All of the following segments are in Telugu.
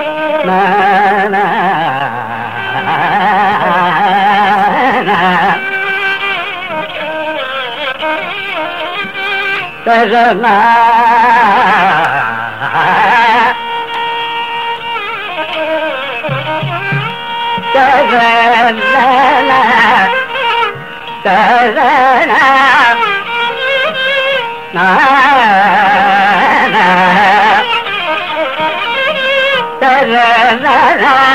నన్ను పాలింప నడచి na na na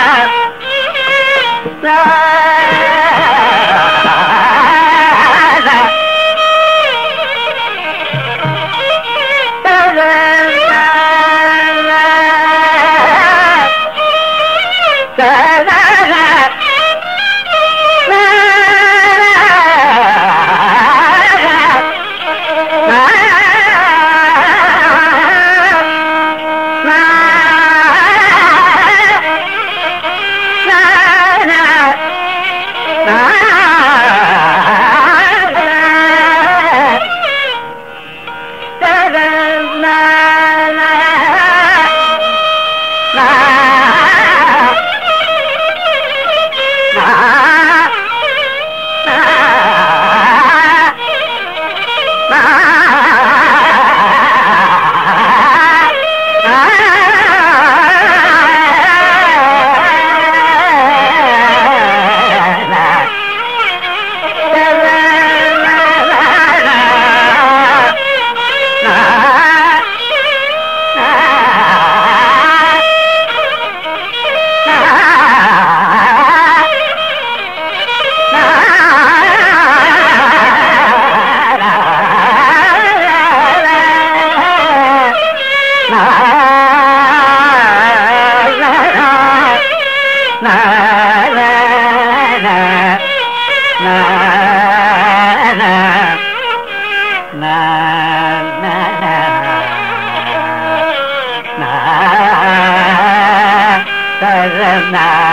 na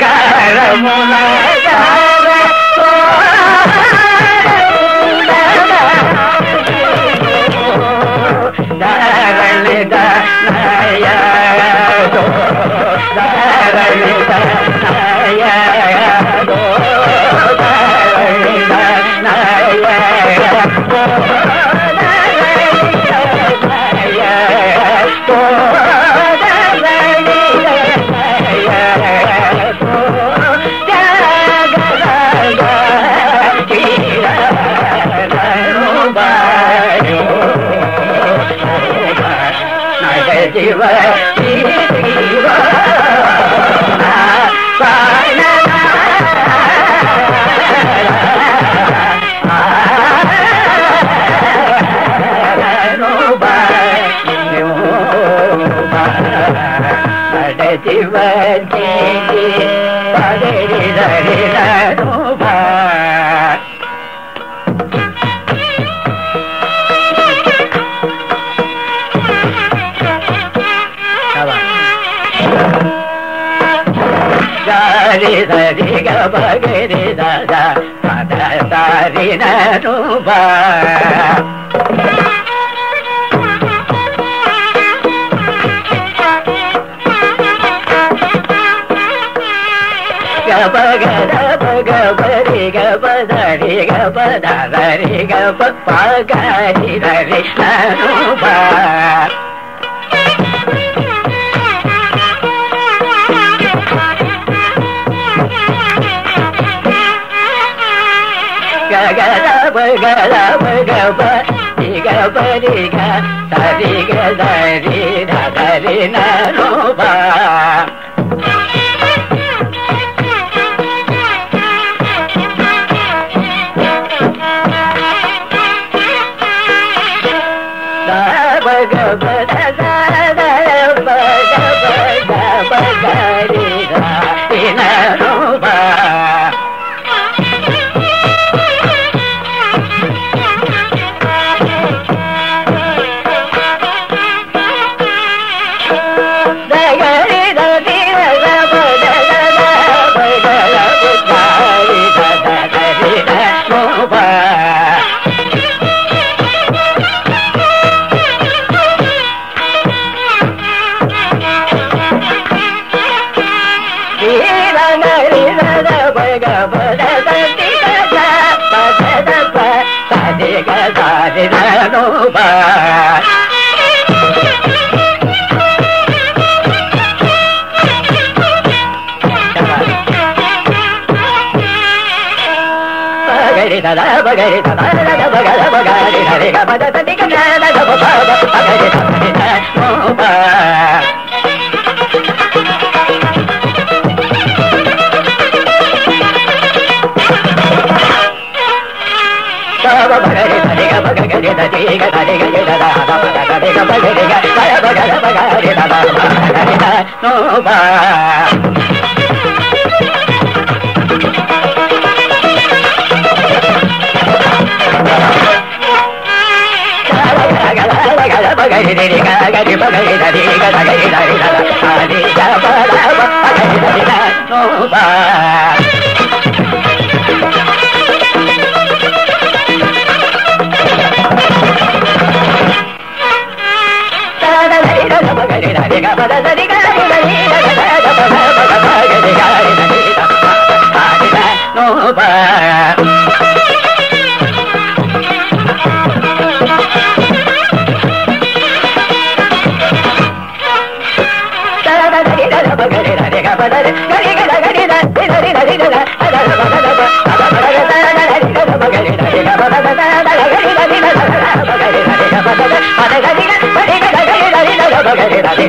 కరమునగా జీవ జీవ పదరి ధరి గారి సరి గరి దాదా పద సారి నూబా గబ గద గబరి గబ ధరి గబ ధరి గబ పగరి ధరి నూబా గగద గద గబ సరి గరి ధరి నూబా బగరి దద బగరి దద దద బగర బగరి హరి గ పద తది గ దద గ బ బ బగరి దద దద ఓ బా బగ బగరి హరి